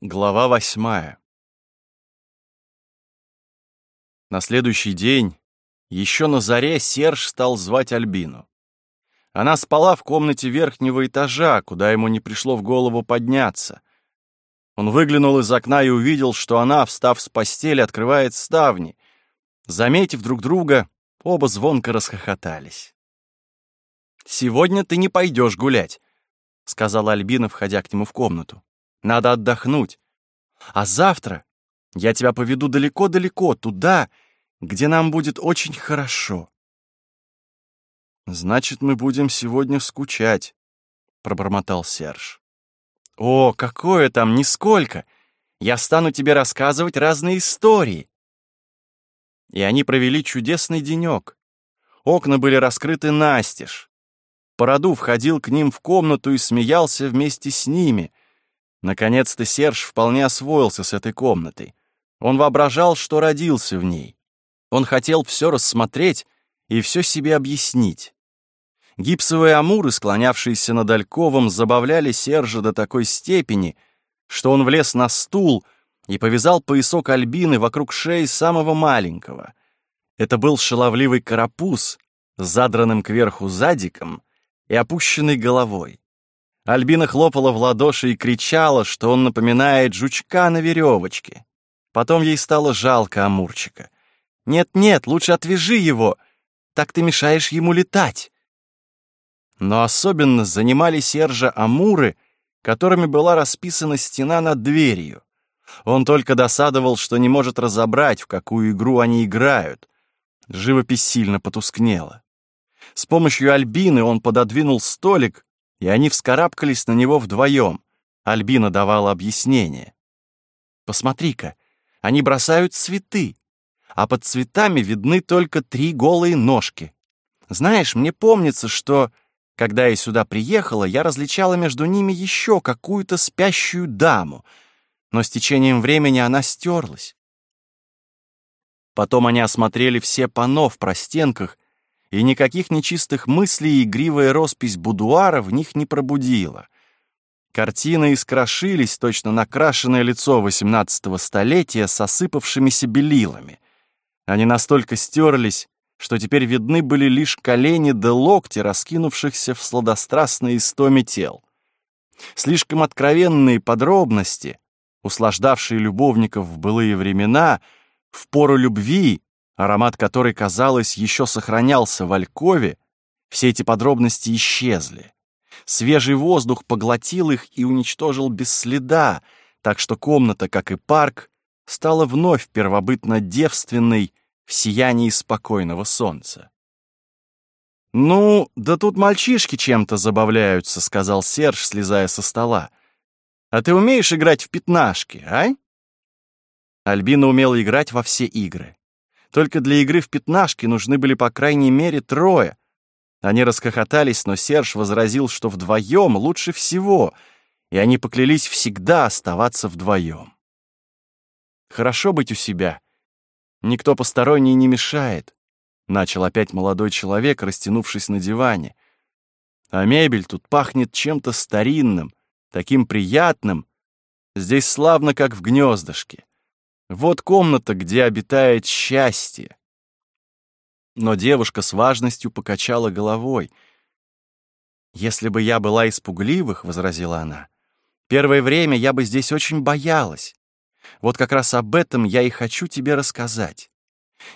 Глава восьмая. На следующий день, еще на заре, Серж стал звать Альбину. Она спала в комнате верхнего этажа, куда ему не пришло в голову подняться. Он выглянул из окна и увидел, что она, встав с постели, открывает ставни. Заметив друг друга, оба звонко расхохотались. «Сегодня ты не пойдешь гулять», — сказала Альбина, входя к нему в комнату. Надо отдохнуть. А завтра я тебя поведу далеко-далеко, туда, где нам будет очень хорошо. Значит, мы будем сегодня скучать, пробормотал Серж. О, какое там, нисколько! Я стану тебе рассказывать разные истории. И они провели чудесный денек. Окна были раскрыты настежь. Породу входил к ним в комнату и смеялся вместе с ними — Наконец-то Серж вполне освоился с этой комнатой. Он воображал, что родился в ней. Он хотел все рассмотреть и все себе объяснить. Гипсовые амуры, склонявшиеся над Альковом, забавляли Сержа до такой степени, что он влез на стул и повязал поясок Альбины вокруг шеи самого маленького. Это был шаловливый карапуз с задранным кверху задиком и опущенной головой. Альбина хлопала в ладоши и кричала, что он напоминает жучка на веревочке. Потом ей стало жалко Амурчика. «Нет-нет, лучше отвяжи его, так ты мешаешь ему летать». Но особенно занимали Сержа Амуры, которыми была расписана стена над дверью. Он только досадовал, что не может разобрать, в какую игру они играют. Живопись сильно потускнела. С помощью Альбины он пододвинул столик, и они вскарабкались на него вдвоем. Альбина давала объяснение. «Посмотри-ка, они бросают цветы, а под цветами видны только три голые ножки. Знаешь, мне помнится, что, когда я сюда приехала, я различала между ними еще какую-то спящую даму, но с течением времени она стерлась. Потом они осмотрели все панно в простенках и никаких нечистых мыслей игривая роспись будуара в них не пробудила. Картины искрошились, точно накрашенное лицо XVIII столетия с осыпавшимися белилами. Они настолько стерлись, что теперь видны были лишь колени да локти, раскинувшихся в сладострастной истоме тел. Слишком откровенные подробности, услаждавшие любовников в былые времена, в пору любви, аромат которой, казалось, еще сохранялся в Алькове, все эти подробности исчезли. Свежий воздух поглотил их и уничтожил без следа, так что комната, как и парк, стала вновь первобытно девственной в сиянии спокойного солнца. «Ну, да тут мальчишки чем-то забавляются», — сказал Серж, слезая со стола. «А ты умеешь играть в пятнашки, а?» Альбина умела играть во все игры. Только для игры в пятнашки нужны были по крайней мере трое. Они расхохотались, но Серж возразил, что вдвоем лучше всего, и они поклялись всегда оставаться вдвоем. «Хорошо быть у себя. Никто посторонний не мешает», — начал опять молодой человек, растянувшись на диване. «А мебель тут пахнет чем-то старинным, таким приятным. Здесь славно, как в гнездышке. Вот комната, где обитает счастье. Но девушка с важностью покачала головой. «Если бы я была испугливых, — возразила она, — первое время я бы здесь очень боялась. Вот как раз об этом я и хочу тебе рассказать.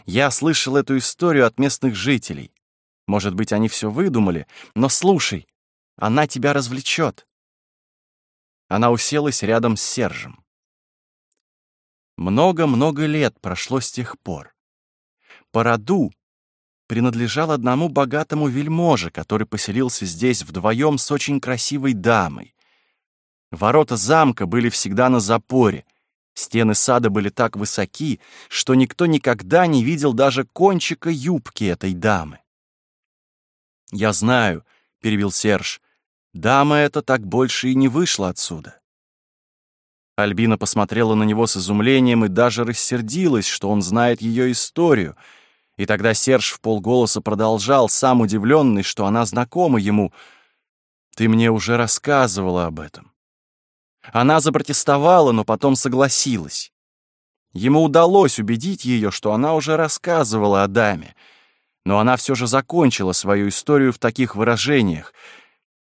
Я слышал эту историю от местных жителей. Может быть, они все выдумали, но слушай, она тебя развлечет». Она уселась рядом с Сержем. Много-много лет прошло с тех пор. Параду принадлежал одному богатому вельможе, который поселился здесь вдвоем с очень красивой дамой. Ворота замка были всегда на запоре, стены сада были так высоки, что никто никогда не видел даже кончика юбки этой дамы. «Я знаю», — перебил Серж, — «дама эта так больше и не вышла отсюда. Альбина посмотрела на него с изумлением и даже рассердилась, что он знает ее историю. И тогда Серж в полголоса продолжал, сам удивленный, что она знакома ему. «Ты мне уже рассказывала об этом». Она запротестовала, но потом согласилась. Ему удалось убедить ее, что она уже рассказывала о даме, но она все же закончила свою историю в таких выражениях.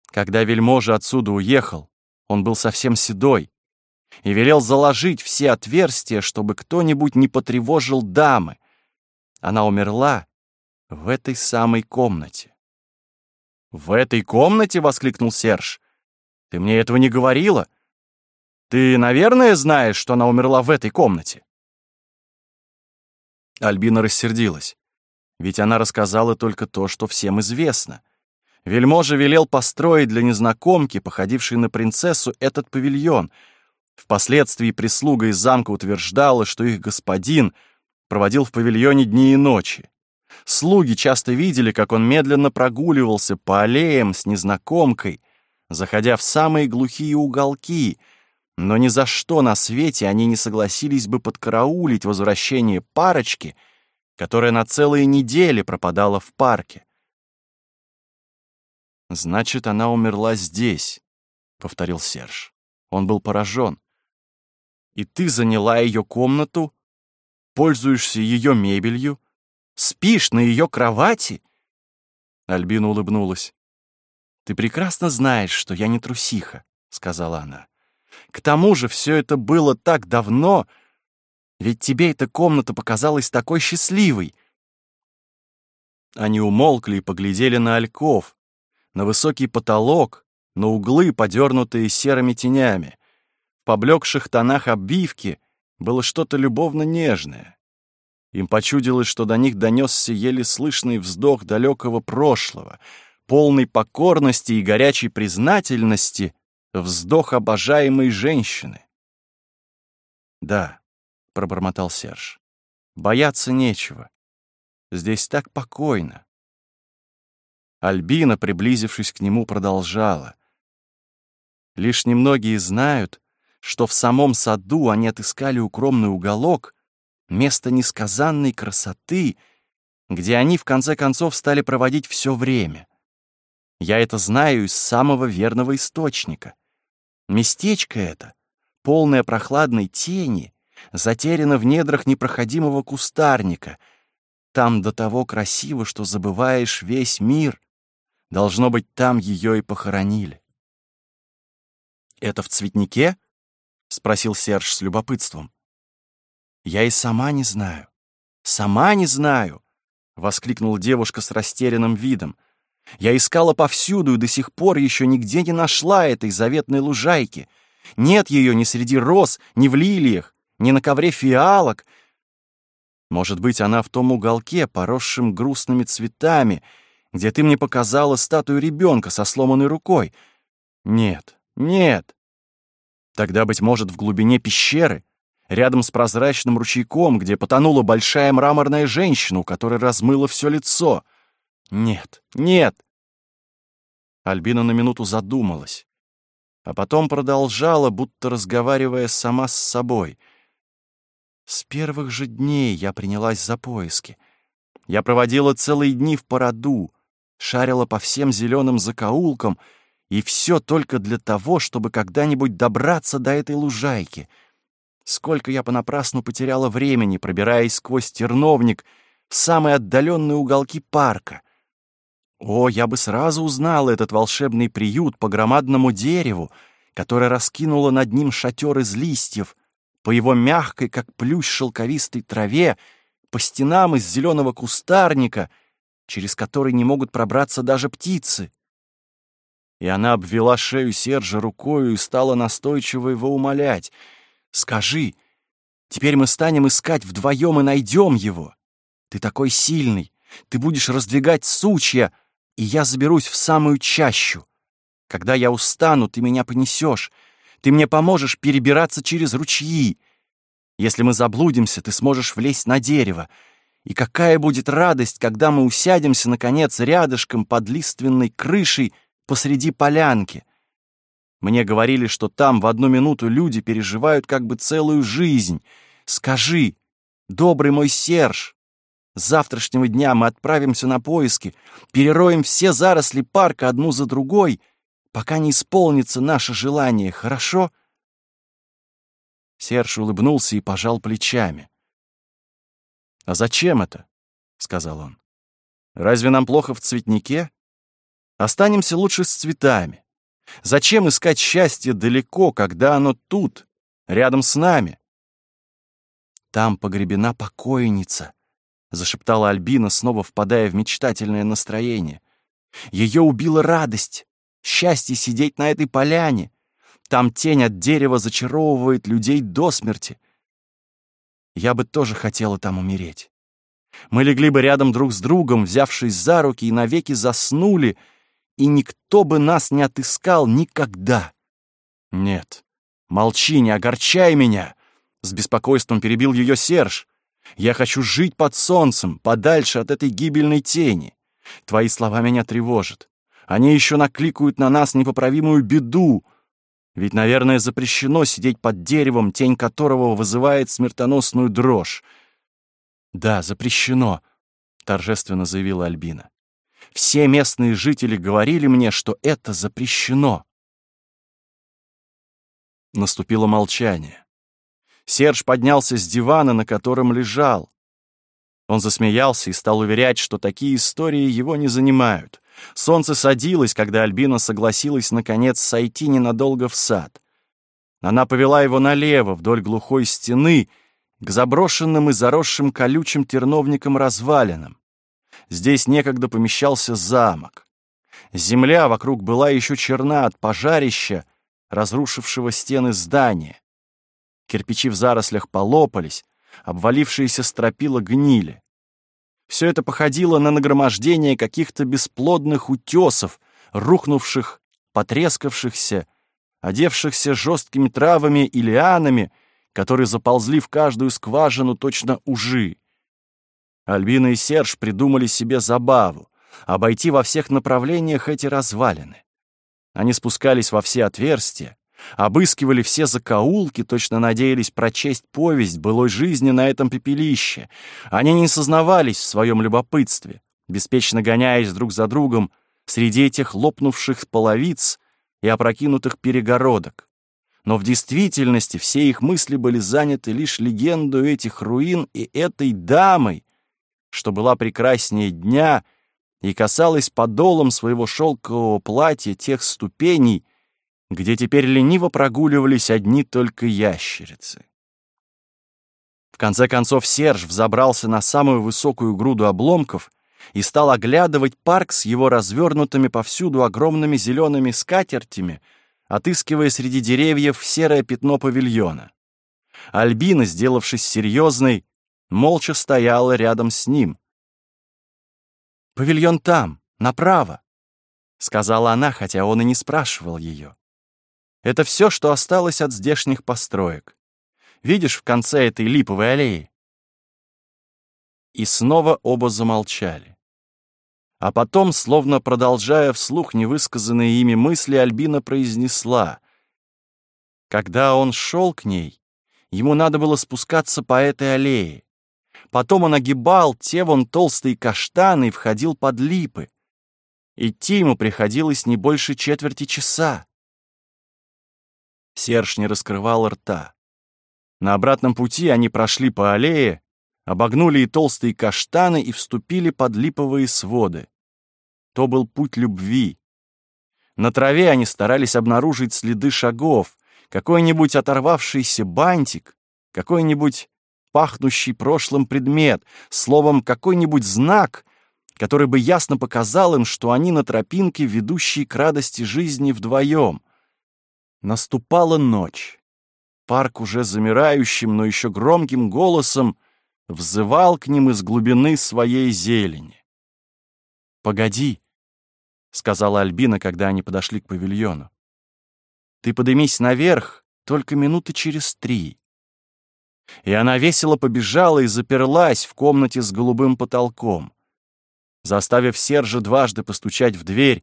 Когда вельможа отсюда уехал, он был совсем седой и велел заложить все отверстия, чтобы кто-нибудь не потревожил дамы. Она умерла в этой самой комнате. «В этой комнате?» — воскликнул Серж. «Ты мне этого не говорила? Ты, наверное, знаешь, что она умерла в этой комнате?» Альбина рассердилась. Ведь она рассказала только то, что всем известно. Вельможа велел построить для незнакомки, походившей на принцессу, этот павильон. Впоследствии прислуга из замка утверждала, что их господин проводил в павильоне дни и ночи. Слуги часто видели, как он медленно прогуливался по аллеям с незнакомкой, заходя в самые глухие уголки, но ни за что на свете они не согласились бы подкараулить возвращение парочки, которая на целые недели пропадала в парке. «Значит, она умерла здесь», — повторил Серж. Он был поражен. «И ты заняла ее комнату, пользуешься ее мебелью, Спишь на ее кровати?» Альбина улыбнулась. «Ты прекрасно знаешь, что я не трусиха», — сказала она. «К тому же все это было так давно, ведь тебе эта комната показалась такой счастливой». Они умолкли и поглядели на альков, на высокий потолок, на углы, подернутые серыми тенями. Поблекших тонах обивки было что-то любовно нежное. Им почудилось, что до них донесся еле слышный вздох далекого прошлого, полной покорности и горячей признательности, вздох обожаемой женщины. «Да», — пробормотал Серж, — «бояться нечего. Здесь так покойно». Альбина, приблизившись к нему, продолжала. «Лишь немногие знают, что в самом саду они отыскали укромный уголок — место несказанной красоты, где они в конце концов стали проводить все время. Я это знаю из самого верного источника. Местечко это, полное прохладной тени, затеряно в недрах непроходимого кустарника. Там до того красиво, что забываешь весь мир. Должно быть, там ее и похоронили. «Это в цветнике?» — спросил Серж с любопытством. Я и сама не знаю. Сама не знаю, воскликнула девушка с растерянным видом. Я искала повсюду и до сих пор еще нигде не нашла этой заветной лужайки. Нет ее ни среди роз, ни в лилиях, ни на ковре фиалок. Может быть, она в том уголке, поросшем грустными цветами, где ты мне показала статую ребенка со сломанной рукой. Нет, нет. Тогда, быть может, в глубине пещеры, рядом с прозрачным ручейком, где потонула большая мраморная женщина, у которой размыло все лицо. Нет, нет. Альбина на минуту задумалась, а потом продолжала, будто разговаривая сама с собой. С первых же дней я принялась за поиски. Я проводила целые дни в породу, шарила по всем зеленым закоулкам, и все только для того, чтобы когда-нибудь добраться до этой лужайки — Сколько я понапрасну потеряла времени, пробираясь сквозь терновник в самые отдаленные уголки парка. О, я бы сразу узнала этот волшебный приют по громадному дереву, которое раскинуло над ним шатер из листьев, по его мягкой, как плющ шелковистой траве, по стенам из зеленого кустарника, через который не могут пробраться даже птицы. И она обвела шею Сержа рукою и стала настойчиво его умолять — Скажи, теперь мы станем искать вдвоем и найдем его. Ты такой сильный, ты будешь раздвигать сучья, и я заберусь в самую чащу. Когда я устану, ты меня понесешь, ты мне поможешь перебираться через ручьи. Если мы заблудимся, ты сможешь влезть на дерево. И какая будет радость, когда мы усядемся, наконец, рядышком под лиственной крышей посреди полянки. Мне говорили, что там в одну минуту люди переживают как бы целую жизнь. Скажи, добрый мой Серж, с завтрашнего дня мы отправимся на поиски, перероем все заросли парка одну за другой, пока не исполнится наше желание, хорошо? Серж улыбнулся и пожал плечами. «А зачем это?» — сказал он. «Разве нам плохо в цветнике? Останемся лучше с цветами. Зачем искать счастье далеко, когда оно тут, рядом с нами?» «Там погребена покойница», — зашептала Альбина, снова впадая в мечтательное настроение. «Ее убила радость, счастье сидеть на этой поляне, там тень от дерева зачаровывает людей до смерти. Я бы тоже хотела там умереть. Мы легли бы рядом друг с другом, взявшись за руки, и навеки заснули, и никто бы нас не отыскал никогда. Нет, молчи, не огорчай меня, — с беспокойством перебил ее Серж. Я хочу жить под солнцем, подальше от этой гибельной тени. Твои слова меня тревожат. Они еще накликают на нас непоправимую беду, ведь, наверное, запрещено сидеть под деревом, тень которого вызывает смертоносную дрожь. «Да, запрещено», — торжественно заявила Альбина. «Все местные жители говорили мне, что это запрещено». Наступило молчание. Серж поднялся с дивана, на котором лежал. Он засмеялся и стал уверять, что такие истории его не занимают. Солнце садилось, когда Альбина согласилась, наконец, сойти ненадолго в сад. Она повела его налево, вдоль глухой стены, к заброшенным и заросшим колючим терновникам развалинам. Здесь некогда помещался замок. Земля вокруг была еще черна от пожарища, разрушившего стены здания. Кирпичи в зарослях полопались, обвалившиеся стропила гнили. Все это походило на нагромождение каких-то бесплодных утесов, рухнувших, потрескавшихся, одевшихся жесткими травами и лианами, которые заползли в каждую скважину точно ужи. Альбина и Серж придумали себе забаву — обойти во всех направлениях эти развалины. Они спускались во все отверстия, Обыскивали все закоулки, точно надеялись прочесть повесть былой жизни на этом пепелище. Они не сознавались в своем любопытстве, беспечно гоняясь друг за другом среди этих лопнувших половиц и опрокинутых перегородок. Но в действительности все их мысли были заняты лишь легенду этих руин и этой дамой, что была прекраснее дня и касалась подолом своего шелкового платья тех ступеней, где теперь лениво прогуливались одни только ящерицы. В конце концов Серж взобрался на самую высокую груду обломков и стал оглядывать парк с его развернутыми повсюду огромными зелеными скатертями, отыскивая среди деревьев серое пятно павильона. Альбина, сделавшись серьезной, молча стояла рядом с ним. «Павильон там, направо», — сказала она, хотя он и не спрашивал ее. Это все, что осталось от здешних построек. Видишь в конце этой липовой аллеи?» И снова оба замолчали. А потом, словно продолжая вслух невысказанные ими мысли, Альбина произнесла. Когда он шел к ней, ему надо было спускаться по этой аллее. Потом он огибал те вон толстые каштаны и входил под липы. Идти ему приходилось не больше четверти часа. Серж не раскрывал рта. На обратном пути они прошли по аллее, обогнули и толстые каштаны и вступили под липовые своды. То был путь любви. На траве они старались обнаружить следы шагов, какой-нибудь оторвавшийся бантик, какой-нибудь пахнущий прошлым предмет, словом, какой-нибудь знак, который бы ясно показал им, что они на тропинке, ведущей к радости жизни вдвоем — Наступала ночь. Парк уже замирающим, но еще громким голосом взывал к ним из глубины своей зелени. «Погоди», — сказала Альбина, когда они подошли к павильону. «Ты подымись наверх только минуты через три». И она весело побежала и заперлась в комнате с голубым потолком. Заставив Сержа дважды постучать в дверь,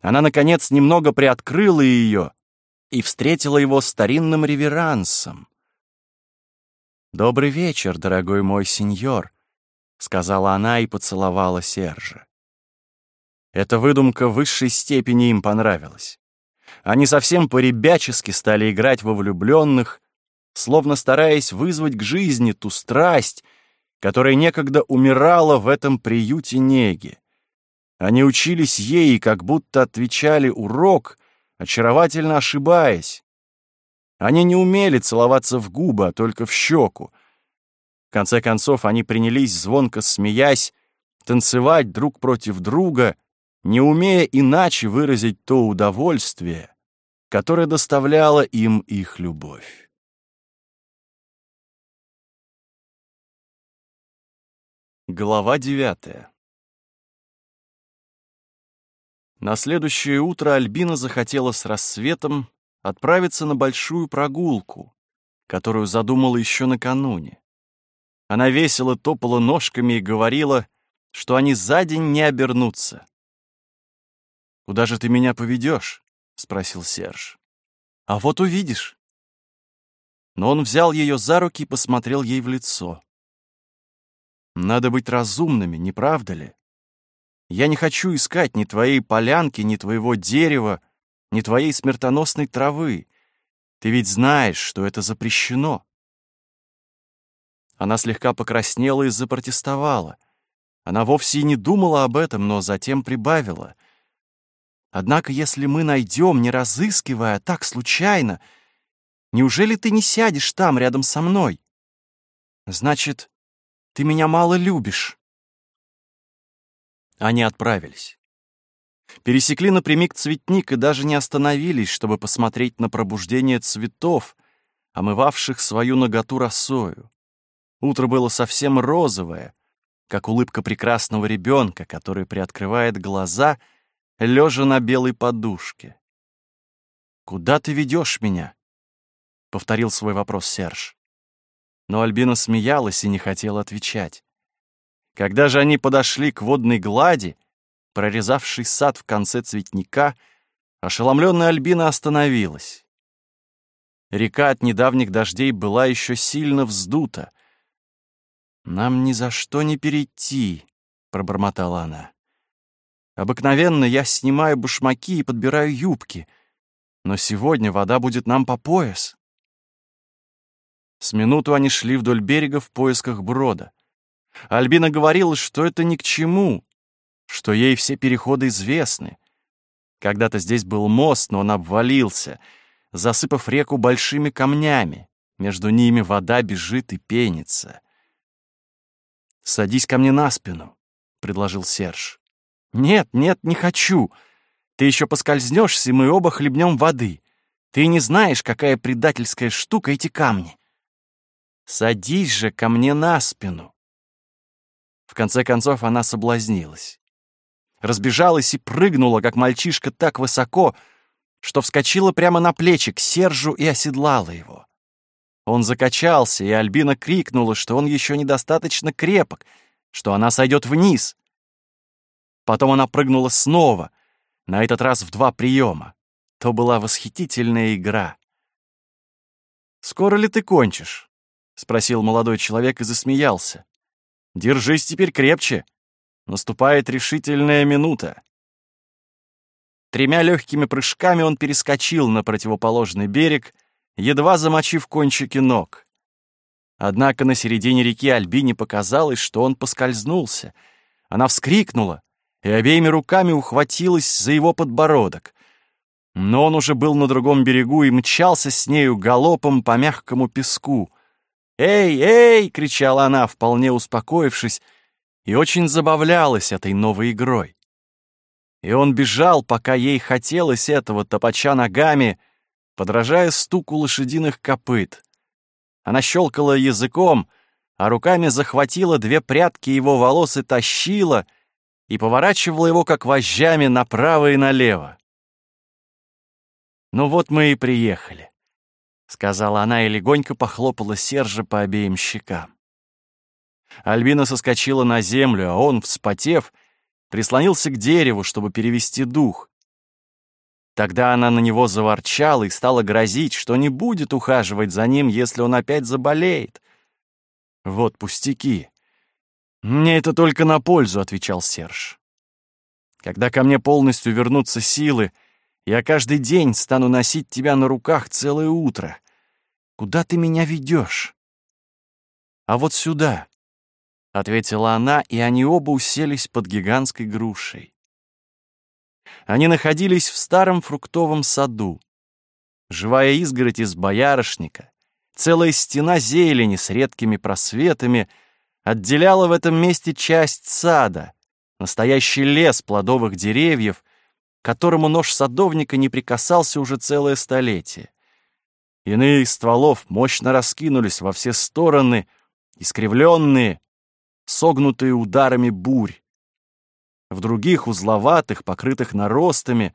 она, наконец, немного приоткрыла ее и встретила его старинным реверансом. «Добрый вечер, дорогой мой сеньор», — сказала она и поцеловала Сержа. Эта выдумка высшей степени им понравилась. Они совсем по-ребячески стали играть во влюбленных, словно стараясь вызвать к жизни ту страсть, которая некогда умирала в этом приюте неги. Они учились ей, как будто отвечали урок, очаровательно ошибаясь. Они не умели целоваться в губы, а только в щеку. В конце концов, они принялись, звонко смеясь, танцевать друг против друга, не умея иначе выразить то удовольствие, которое доставляла им их любовь. Глава девятая На следующее утро Альбина захотела с рассветом отправиться на большую прогулку, которую задумала еще накануне. Она весело топала ножками и говорила, что они за день не обернутся. «Куда же ты меня поведешь?» — спросил Серж. «А вот увидишь». Но он взял ее за руки и посмотрел ей в лицо. «Надо быть разумными, не правда ли? Я не хочу искать ни твоей полянки, ни твоего дерева, ни твоей смертоносной травы. Ты ведь знаешь, что это запрещено». Она слегка покраснела и запротестовала. Она вовсе и не думала об этом, но затем прибавила. Однако, если мы найдем, не разыскивая, так случайно, неужели ты не сядешь там рядом со мной? Значит, ты меня мало любишь. Они отправились. Пересекли напрямик цветник и даже не остановились, чтобы посмотреть на пробуждение цветов, омывавших свою наготу росою. Утро было совсем розовое, как улыбка прекрасного ребенка, который приоткрывает глаза — лежа на белой подушке. «Куда ты ведешь меня?» — повторил свой вопрос Серж. Но Альбина смеялась и не хотела отвечать. Когда же они подошли к водной глади, прорезавшей сад в конце цветника, ошеломленная Альбина остановилась. Река от недавних дождей была еще сильно вздута. «Нам ни за что не перейти», — пробормотала она. Обыкновенно я снимаю башмаки и подбираю юбки, но сегодня вода будет нам по пояс. С минуту они шли вдоль берега в поисках брода. Альбина говорила, что это ни к чему, что ей все переходы известны. Когда-то здесь был мост, но он обвалился, засыпав реку большими камнями. Между ними вода бежит и пенится. «Садись ко мне на спину», — предложил Серж. «Нет, нет, не хочу. Ты еще поскользнешься, и мы оба хлебнем воды. Ты не знаешь, какая предательская штука эти камни. Садись же ко мне на спину». В конце концов она соблазнилась. Разбежалась и прыгнула, как мальчишка, так высоко, что вскочила прямо на плечи к Сержу и оседлала его. Он закачался, и Альбина крикнула, что он еще недостаточно крепок, что она сойдет вниз. Потом она прыгнула снова, на этот раз в два приема. То была восхитительная игра. «Скоро ли ты кончишь?» — спросил молодой человек и засмеялся. «Держись теперь крепче. Наступает решительная минута». Тремя легкими прыжками он перескочил на противоположный берег, едва замочив кончики ног. Однако на середине реки Альбине показалось, что он поскользнулся. Она вскрикнула, и обеими руками ухватилась за его подбородок. Но он уже был на другом берегу и мчался с нею галопом по мягкому песку. «Эй, эй!» — кричала она, вполне успокоившись, и очень забавлялась этой новой игрой. И он бежал, пока ей хотелось этого, топача ногами, подражая стуку лошадиных копыт. Она щелкала языком, а руками захватила две прядки его волос и тащила — и поворачивала его как вожжами направо и налево. «Ну вот мы и приехали», — сказала она и легонько похлопала Сержа по обеим щекам. Альбина соскочила на землю, а он, вспотев, прислонился к дереву, чтобы перевести дух. Тогда она на него заворчала и стала грозить, что не будет ухаживать за ним, если он опять заболеет. Вот пустяки. «Мне это только на пользу», — отвечал Серж. «Когда ко мне полностью вернутся силы, я каждый день стану носить тебя на руках целое утро. Куда ты меня ведешь?» «А вот сюда», — ответила она, и они оба уселись под гигантской грушей. Они находились в старом фруктовом саду. Живая изгородь из боярышника, целая стена зелени с редкими просветами отделяла в этом месте часть сада, настоящий лес плодовых деревьев, к которому нож садовника не прикасался уже целое столетие. Иные из стволов мощно раскинулись во все стороны, искривленные, согнутые ударами бурь. В других узловатых, покрытых наростами,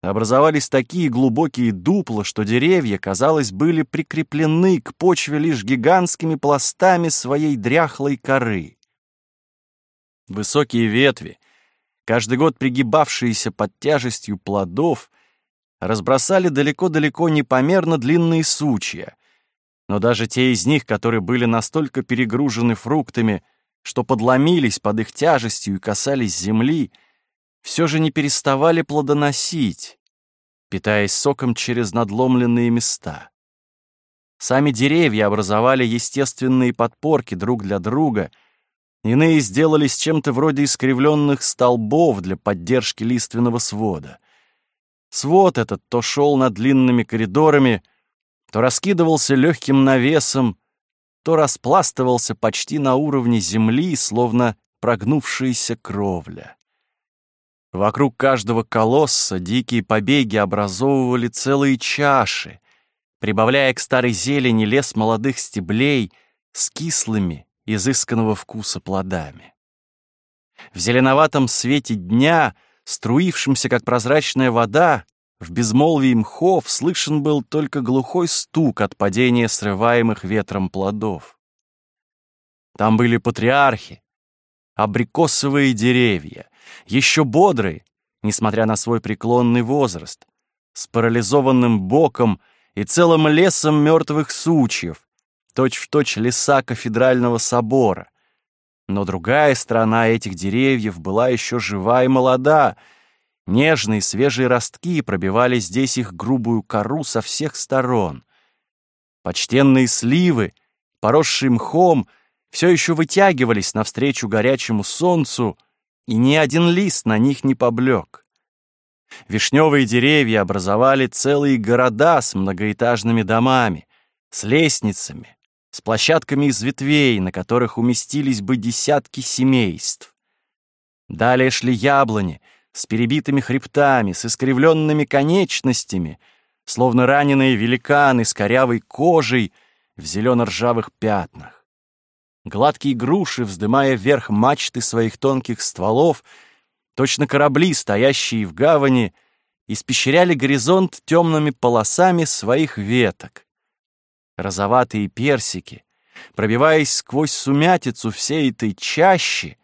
образовались такие глубокие дупла, что деревья, казалось, были прикреплены к почве лишь гигантскими пластами своей дряхлой коры. Высокие ветви, каждый год пригибавшиеся под тяжестью плодов, разбросали далеко-далеко непомерно длинные сучья, но даже те из них, которые были настолько перегружены фруктами, что подломились под их тяжестью и касались земли, все же не переставали плодоносить, питаясь соком через надломленные места. Сами деревья образовали естественные подпорки друг для друга, иные сделались чем-то вроде искривленных столбов для поддержки лиственного свода — Свод этот то шел над длинными коридорами, то раскидывался легким навесом, то распластывался почти на уровне земли, словно прогнувшаяся кровля. Вокруг каждого колосса дикие побеги образовывали целые чаши, прибавляя к старой зелени лес молодых стеблей с кислыми, изысканного вкуса плодами. В зеленоватом свете дня — струившимся, как прозрачная вода, в безмолвии мхов слышен был только глухой стук от падения срываемых ветром плодов. Там были патриархи, абрикосовые деревья, еще бодрые, несмотря на свой преклонный возраст, с парализованным боком и целым лесом мертвых сучьев, точь-в-точь точь леса кафедрального собора, но другая сторона этих деревьев была еще жива и молода. Нежные свежие ростки пробивали здесь их грубую кору со всех сторон. Почтенные сливы, поросшие мхом, все еще вытягивались навстречу горячему солнцу, и ни один лист на них не поблек. Вишневые деревья образовали целые города с многоэтажными домами, с лестницами, с площадками из ветвей, на которых уместились бы десятки семейств. Далее шли яблони с перебитыми хребтами, с искривленными конечностями, словно раненые великаны с корявой кожей в зелено-ржавых пятнах. Гладкие груши, вздымая вверх мачты своих тонких стволов, точно корабли, стоящие в гавани, испещряли горизонт темными полосами своих веток розоватые персики, пробиваясь сквозь сумятицу всей этой чащи,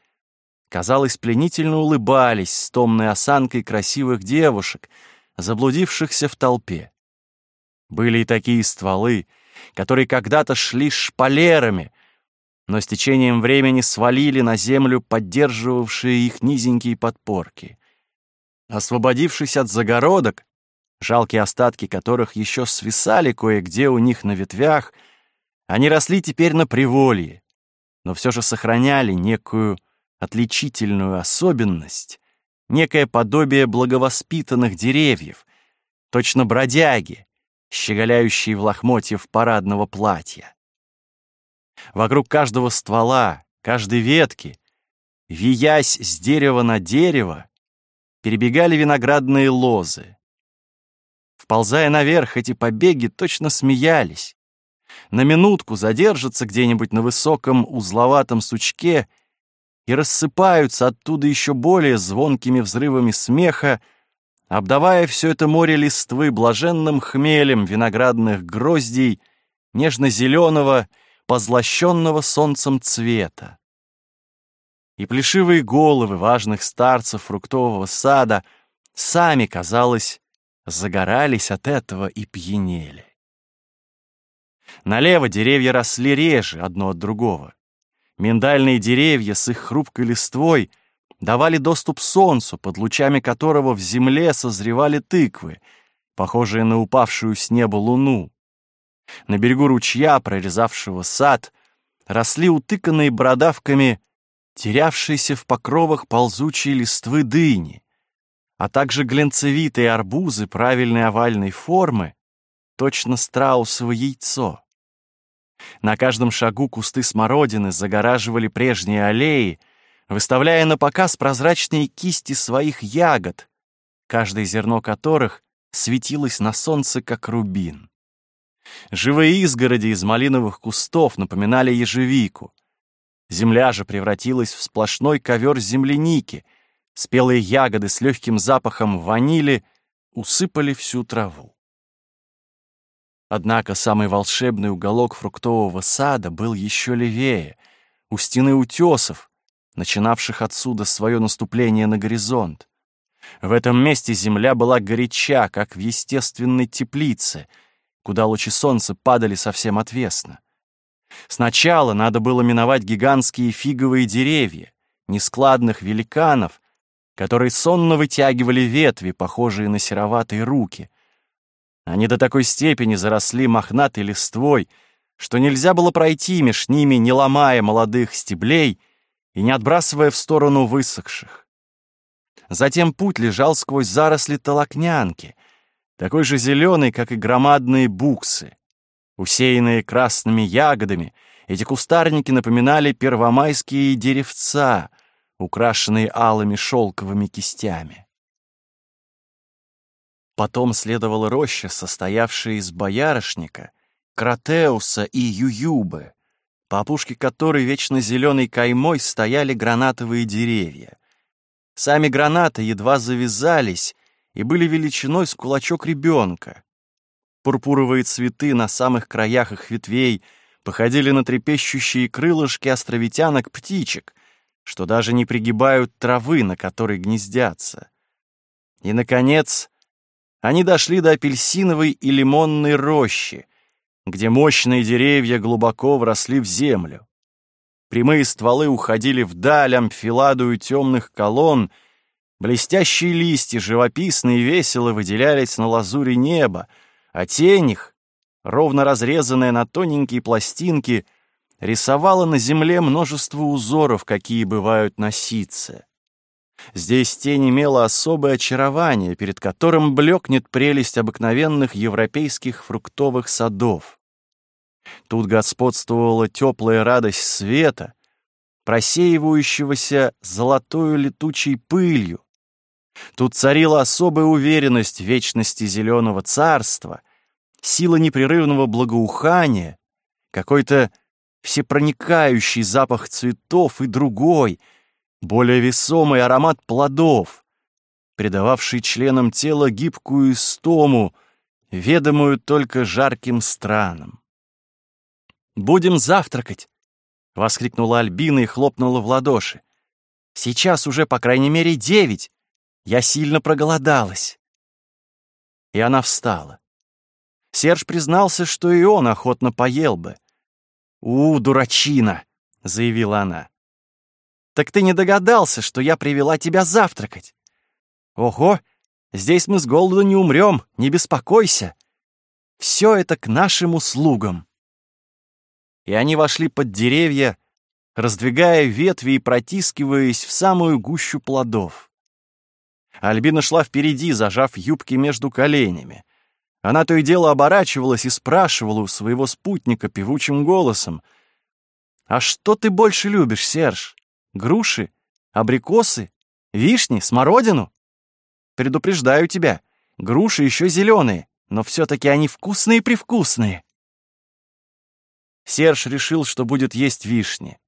казалось, пленительно улыбались с томной осанкой красивых девушек, заблудившихся в толпе. Были и такие стволы, которые когда-то шли шпалерами, но с течением времени свалили на землю поддерживавшие их низенькие подпорки. Освободившись от загородок, жалкие остатки которых еще свисали кое-где у них на ветвях, они росли теперь на приволье, но все же сохраняли некую отличительную особенность, некое подобие благовоспитанных деревьев, точно бродяги, щеголяющие в лохмотьев парадного платья. Вокруг каждого ствола, каждой ветки, виясь с дерева на дерево, перебегали виноградные лозы, Вползая наверх, эти побеги точно смеялись. На минутку задержатся где-нибудь на высоком узловатом сучке и рассыпаются оттуда еще более звонкими взрывами смеха, обдавая все это море листвы блаженным хмелем виноградных гроздей нежно-зеленого, позлощенного солнцем цвета. И плешивые головы важных старцев фруктового сада сами, казалось, загорались от этого и пьянели. Налево деревья росли реже одно от другого. Миндальные деревья с их хрупкой листвой давали доступ солнцу, под лучами которого в земле созревали тыквы, похожие на упавшую с неба луну. На берегу ручья, прорезавшего сад, росли утыканные бородавками терявшиеся в покровах ползучие листвы дыни, а также глянцевитые арбузы правильной овальной формы, точно страусово яйцо. На каждом шагу кусты смородины загораживали прежние аллеи, выставляя на показ прозрачные кисти своих ягод, каждое зерно которых светилось на солнце, как рубин. Живые изгороди из малиновых кустов напоминали ежевику. Земля же превратилась в сплошной ковер земляники. Спелые ягоды с легким запахом ванили усыпали всю траву. Однако самый волшебный уголок фруктового сада был еще левее, у стены утесов, начинавших отсюда свое наступление на горизонт. В этом месте земля была горяча, как в естественной теплице, куда лучи солнца падали совсем отвесно. Сначала надо было миновать гигантские фиговые деревья, нескладных великанов, которые сонно вытягивали ветви, похожие на сероватые руки. Они до такой степени заросли мохнатой листвой, что нельзя было пройти меж ними, не ломая молодых стеблей и не отбрасывая в сторону высохших. Затем путь лежал сквозь заросли толокнянки, такой же зеленый, как и громадные буксы. Усеянные красными ягодами, эти кустарники напоминали первомайские деревца, украшенные алыми шелковыми кистями. Потом следовала роща, состоявшая из боярышника, кротеуса и ююбы, по опушке которой вечно зеленой каймой стояли гранатовые деревья. Сами гранаты едва завязались и были величиной с кулачок ребенка. Пурпуровые цветы на самых краях их ветвей походили на трепещущие крылышки островитянок-птичек, что даже не пригибают травы, на которой гнездятся. И, наконец, они дошли до апельсиновой и лимонной рощи, где мощные деревья глубоко вросли в землю. Прямые стволы уходили вдаль амфиладую темных колонн, блестящие листья живописно и весело выделялись на лазуре неба, а тень их, ровно разрезанная на тоненькие пластинки, рисовала на земле множество узоров, какие бывают на ситце. Здесь тень имела особое очарование, перед которым блекнет прелесть обыкновенных европейских фруктовых садов. Тут господствовала теплая радость света, просеивающегося золотою летучей пылью, Тут царила особая уверенность в вечности зеленого царства, сила непрерывного благоухания, какой-то всепроникающий запах цветов и другой, более весомый аромат плодов, придававший членам тела гибкую истому, ведомую только жарким странам. «Будем завтракать!» — воскликнула Альбина и хлопнула в ладоши. «Сейчас уже, по крайней мере, девять. Я сильно проголодалась. И она встала. Серж признался, что и он охотно поел бы. «У, дурачина!» — заявила она. «Так ты не догадался, что я привела тебя завтракать?» «Ого! Здесь мы с голоду не умрем, не беспокойся! Все это к нашим услугам!» И они вошли под деревья, раздвигая ветви и протискиваясь в самую гущу плодов. Альбина шла впереди, зажав юбки между коленями. Она то и дело оборачивалась и спрашивала у своего спутника певучим голосом. «А что ты больше любишь, Серж? Груши? Абрикосы? Вишни? Смородину?» «Предупреждаю тебя, груши еще зеленые, но все-таки они вкусные-привкусные». Серж решил, что будет есть вишни.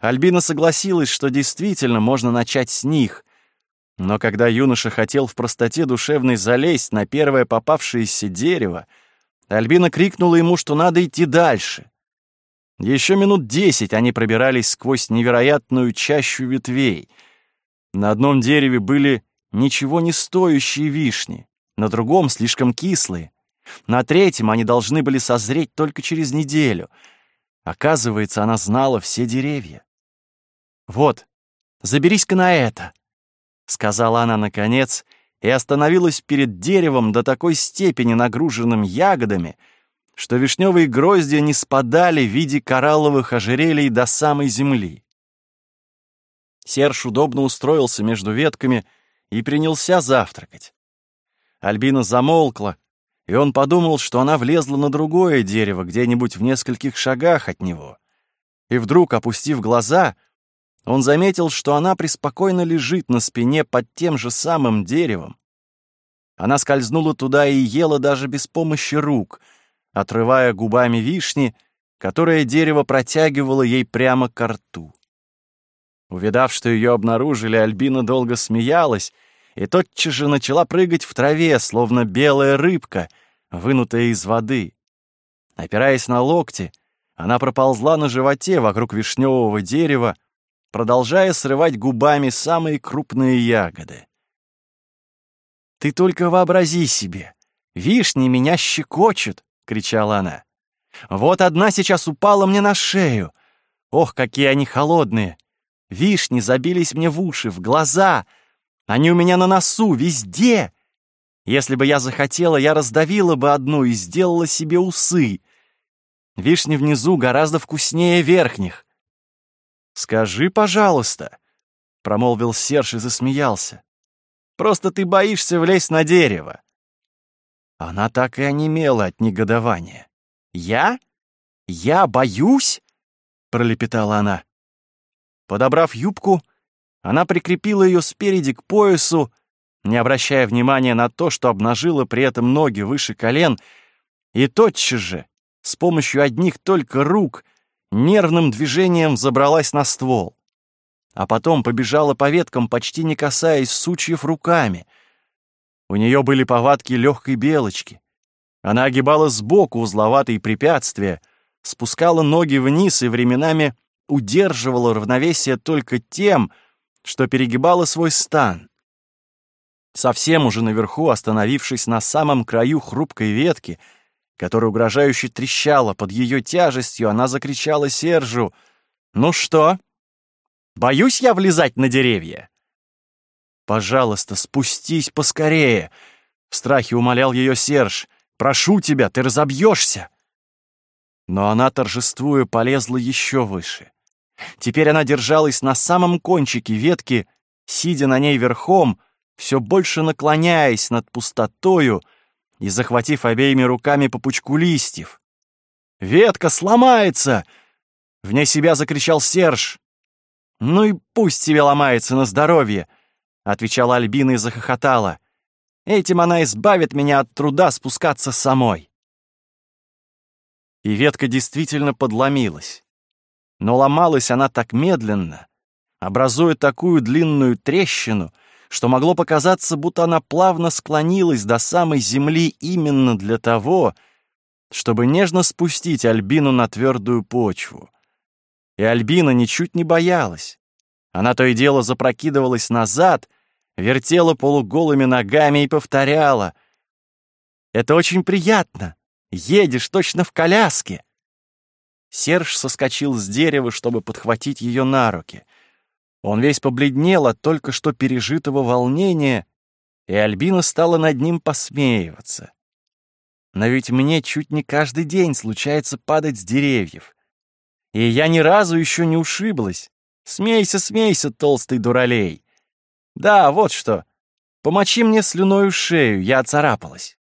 Альбина согласилась, что действительно можно начать с них, но когда юноша хотел в простоте душевной залезть на первое попавшееся дерево, Альбина крикнула ему, что надо идти дальше. Еще минут десять они пробирались сквозь невероятную чащу ветвей. На одном дереве были ничего не стоящие вишни, на другом — слишком кислые. На третьем они должны были созреть только через неделю. Оказывается, она знала все деревья. «Вот, заберись-ка на это», — сказала она наконец, и остановилась перед деревом до такой степени нагруженным ягодами, что вишневые гроздья не спадали в виде коралловых ожерелий до самой земли. Серж удобно устроился между ветками и принялся завтракать. Альбина замолкла, и он подумал, что она влезла на другое дерево где-нибудь в нескольких шагах от него. И вдруг, опустив глаза, он заметил, что она преспокойно лежит на спине под тем же самым деревом. Она скользнула туда и ела даже без помощи рук, отрывая губами вишни, которое дерево протягивало ей прямо к рту. Увидав, что ее обнаружили, Альбина долго смеялась и тотчас же начала прыгать в траве, словно белая рыбка, вынутая из воды. Опираясь на локти, она проползла на животе вокруг вишневого дерева, продолжая срывать губами самые крупные ягоды. «Ты только вообрази себе! Вишни меня щекочут!» — кричала она. «Вот одна сейчас упала мне на шею! Ох, какие они холодные! Вишни забились мне в уши, в глаза! Они у меня на носу, везде! Если бы я захотела, я раздавила бы одну и сделала себе усы. Вишни внизу гораздо вкуснее верхних. «Скажи, пожалуйста», — промолвил Серж и засмеялся. «Просто ты боишься влезть на дерево». Она так и онемела от негодования. «Я? Я боюсь?» — пролепетала она. Подобрав юбку, она прикрепила ее спереди к поясу, не обращая внимания на то, что обнажила при этом ноги выше колен, и тотчас же, с помощью одних только рук — нервным движением забралась на ствол, а потом побежала по веткам, почти не касаясь сучьев руками. У нее были повадки легкой белочки. Она огибала сбоку узловатые препятствия, спускала ноги вниз и временами удерживала равновесие только тем, что перегибала свой стан. Совсем уже наверху, остановившись на самом краю хрупкой ветки, которая угрожающе трещала под ее тяжестью, она закричала Сержу. «Ну что? Боюсь я влезать на деревья?» «Пожалуйста, спустись поскорее!» — в страхе умолял ее Серж. «Прошу тебя, ты разобьешься!» Но она, торжествуя, полезла еще выше. Теперь она держалась на самом кончике ветки, сидя на ней верхом, все больше наклоняясь над пустотою, и захватив обеими руками по пучку листьев. «Ветка сломается!» — вне себя закричал Серж. «Ну и пусть тебе ломается на здоровье!» — отвечала Альбина и захохотала. «Этим она избавит меня от труда спускаться самой». И ветка действительно подломилась. Но ломалась она так медленно, образуя такую длинную трещину — что могло показаться, будто она плавно склонилась до самой земли именно для того, чтобы нежно спустить Альбину на твердую почву. И Альбина ничуть не боялась. Она то и дело запрокидывалась назад, вертела полуголыми ногами и повторяла. «Это очень приятно. Едешь точно в коляске». Серж соскочил с дерева, чтобы подхватить ее на руки — он весь побледнел от только что пережитого волнения, и Альбина стала над ним посмеиваться. Но ведь мне чуть не каждый день случается падать с деревьев. И я ни разу еще не ушиблась. Смейся, смейся, толстый дуралей. Да, вот что. Помочи мне слюною шею, я оцарапалась.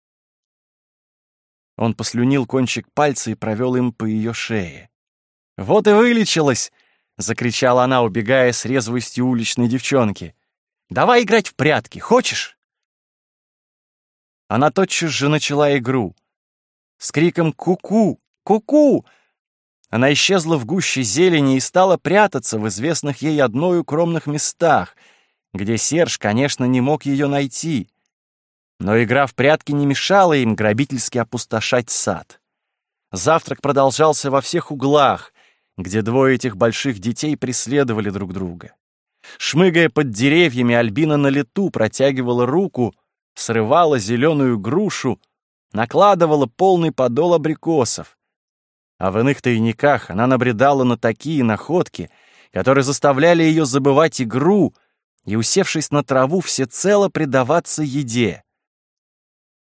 Он послюнил кончик пальца и провел им по ее шее. Вот и вылечилась, — закричала она, убегая с резвостью уличной девчонки. «Давай играть в прятки, хочешь?» Она тотчас же начала игру. С криком «Ку-ку! Ку-ку!» Она исчезла в гуще зелени и стала прятаться в известных ей одной укромных местах, где Серж, конечно, не мог ее найти. Но игра в прятки не мешала им грабительски опустошать сад. Завтрак продолжался во всех углах, где двое этих больших детей преследовали друг друга. Шмыгая под деревьями, Альбина на лету протягивала руку, срывала зеленую грушу, накладывала полный подол абрикосов. А в иных тайниках она набредала на такие находки, которые заставляли ее забывать игру и, усевшись на траву, всецело предаваться еде.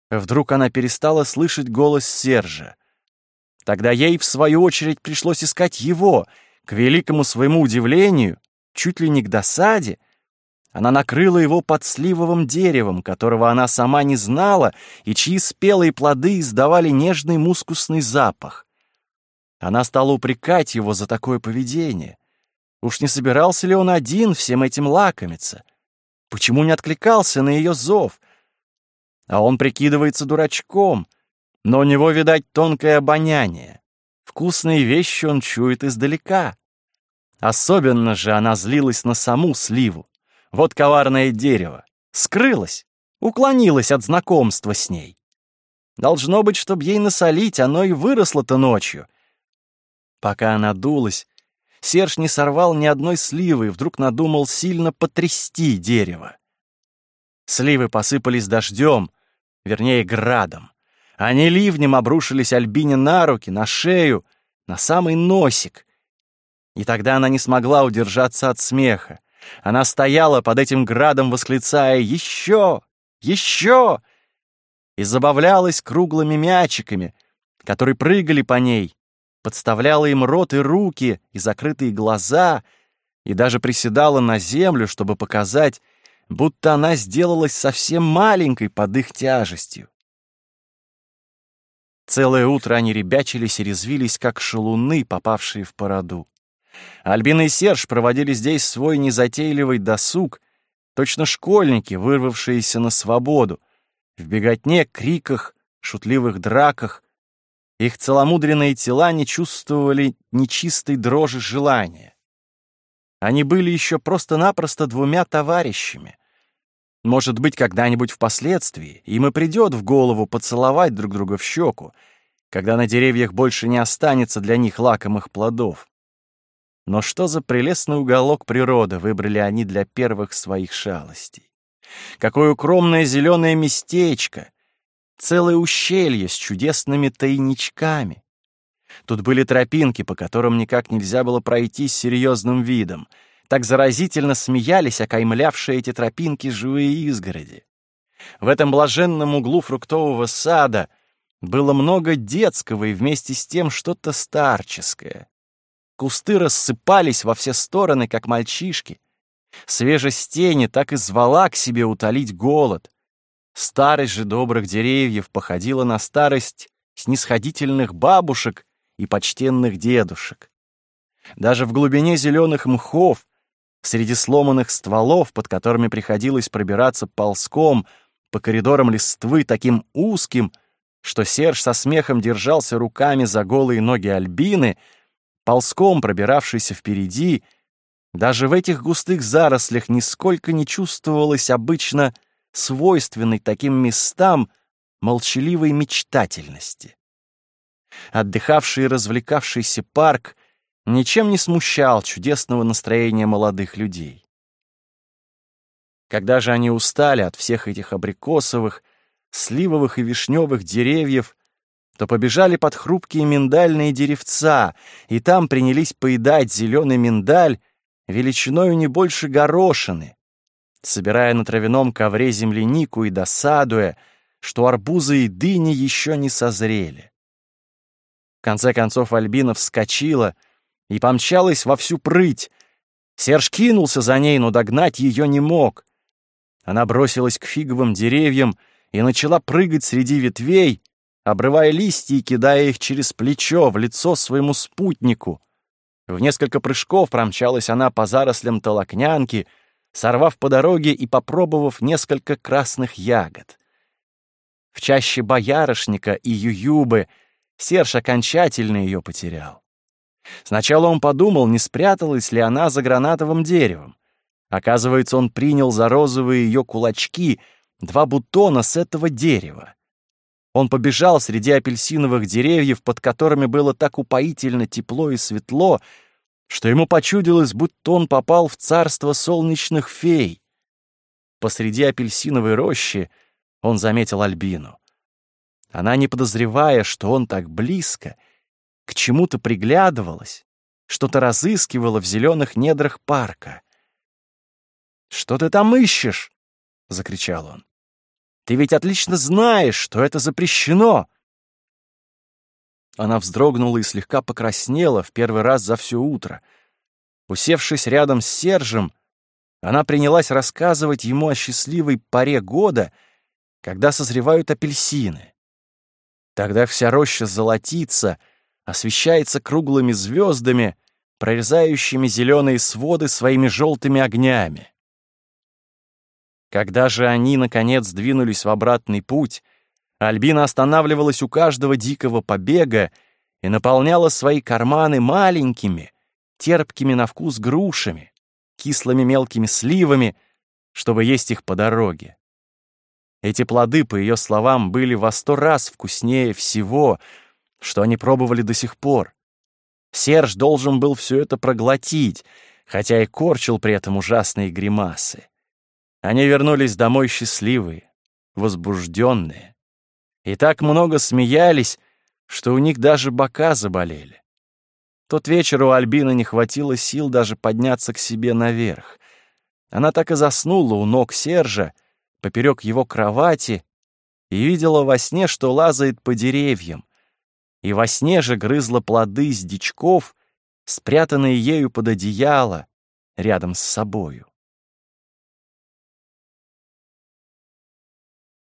Вдруг она перестала слышать голос Сержа. Тогда ей, в свою очередь, пришлось искать его. К великому своему удивлению, чуть ли не к досаде, она накрыла его под сливовым деревом, которого она сама не знала и чьи спелые плоды издавали нежный мускусный запах. Она стала упрекать его за такое поведение. Уж не собирался ли он один всем этим лакомиться? Почему не откликался на ее зов? А он прикидывается дурачком, но у него, видать, тонкое обоняние. Вкусные вещи он чует издалека. Особенно же она злилась на саму сливу. Вот коварное дерево. Скрылась, уклонилась от знакомства с ней. Должно быть, чтобы ей насолить, оно и выросло-то ночью. Пока она дулась, Серж не сорвал ни одной сливы и вдруг надумал сильно потрясти дерево. Сливы посыпались дождем, вернее, градом. Они ливнем обрушились Альбине на руки, на шею, на самый носик. И тогда она не смогла удержаться от смеха. Она стояла под этим градом, восклицая «Еще! Еще!» и забавлялась круглыми мячиками, которые прыгали по ней, подставляла им рот и руки, и закрытые глаза, и даже приседала на землю, чтобы показать, будто она сделалась совсем маленькой под их тяжестью. Целое утро они ребячились и резвились, как шалуны, попавшие в породу. Альбина и Серж проводили здесь свой незатейливый досуг, точно школьники, вырвавшиеся на свободу, в беготне, криках, шутливых драках. Их целомудренные тела не чувствовали нечистой дрожи желания. Они были еще просто-напросто двумя товарищами — может быть, когда-нибудь впоследствии им и придет в голову поцеловать друг друга в щеку, когда на деревьях больше не останется для них лакомых плодов. Но что за прелестный уголок природы выбрали они для первых своих шалостей? Какое укромное зеленое местечко! Целое ущелье с чудесными тайничками. Тут были тропинки, по которым никак нельзя было пройти с серьезным видом — так заразительно смеялись окаймлявшие эти тропинки живые изгороди. В этом блаженном углу фруктового сада было много детского и вместе с тем что-то старческое. Кусты рассыпались во все стороны, как мальчишки. Свежесть тени так и звала к себе утолить голод. Старость же добрых деревьев походила на старость снисходительных бабушек и почтенных дедушек. Даже в глубине зеленых мхов среди сломанных стволов, под которыми приходилось пробираться ползком по коридорам листвы таким узким, что Серж со смехом держался руками за голые ноги Альбины, ползком пробиравшийся впереди, даже в этих густых зарослях нисколько не чувствовалось обычно свойственной таким местам молчаливой мечтательности. Отдыхавший и развлекавшийся парк ничем не смущал чудесного настроения молодых людей. Когда же они устали от всех этих абрикосовых, сливовых и вишневых деревьев, то побежали под хрупкие миндальные деревца, и там принялись поедать зеленый миндаль величиною не больше горошины, собирая на травяном ковре землянику и досадуя, что арбузы и дыни еще не созрели. В конце концов Альбина вскочила — и помчалась во всю прыть. Серж кинулся за ней, но догнать ее не мог. Она бросилась к фиговым деревьям и начала прыгать среди ветвей, обрывая листья и кидая их через плечо в лицо своему спутнику. В несколько прыжков промчалась она по зарослям толокнянки, сорвав по дороге и попробовав несколько красных ягод. В чаще боярышника и ююбы Серж окончательно ее потерял. Сначала он подумал, не спряталась ли она за гранатовым деревом. Оказывается, он принял за розовые ее кулачки два бутона с этого дерева. Он побежал среди апельсиновых деревьев, под которыми было так упоительно тепло и светло, что ему почудилось, будто он попал в царство солнечных фей. Посреди апельсиновой рощи он заметил Альбину. Она, не подозревая, что он так близко, к чему-то приглядывалась, что-то разыскивала в зеленых недрах парка. «Что ты там ищешь?» — закричал он. «Ты ведь отлично знаешь, что это запрещено!» Она вздрогнула и слегка покраснела в первый раз за все утро. Усевшись рядом с Сержем, она принялась рассказывать ему о счастливой паре года, когда созревают апельсины. Тогда вся роща золотится, освещается круглыми звездами, прорезающими зеленые своды своими желтыми огнями. Когда же они, наконец, двинулись в обратный путь, Альбина останавливалась у каждого дикого побега и наполняла свои карманы маленькими, терпкими на вкус грушами, кислыми мелкими сливами, чтобы есть их по дороге. Эти плоды, по ее словам, были во сто раз вкуснее всего, что они пробовали до сих пор. Серж должен был все это проглотить, хотя и корчил при этом ужасные гримасы. Они вернулись домой счастливые, возбужденные. И так много смеялись, что у них даже бока заболели. Тот вечер у Альбины не хватило сил даже подняться к себе наверх. Она так и заснула у ног Сержа, поперек его кровати, и видела во сне, что лазает по деревьям, и во сне же грызла плоды с дичков, спрятанные ею под одеяло рядом с собою.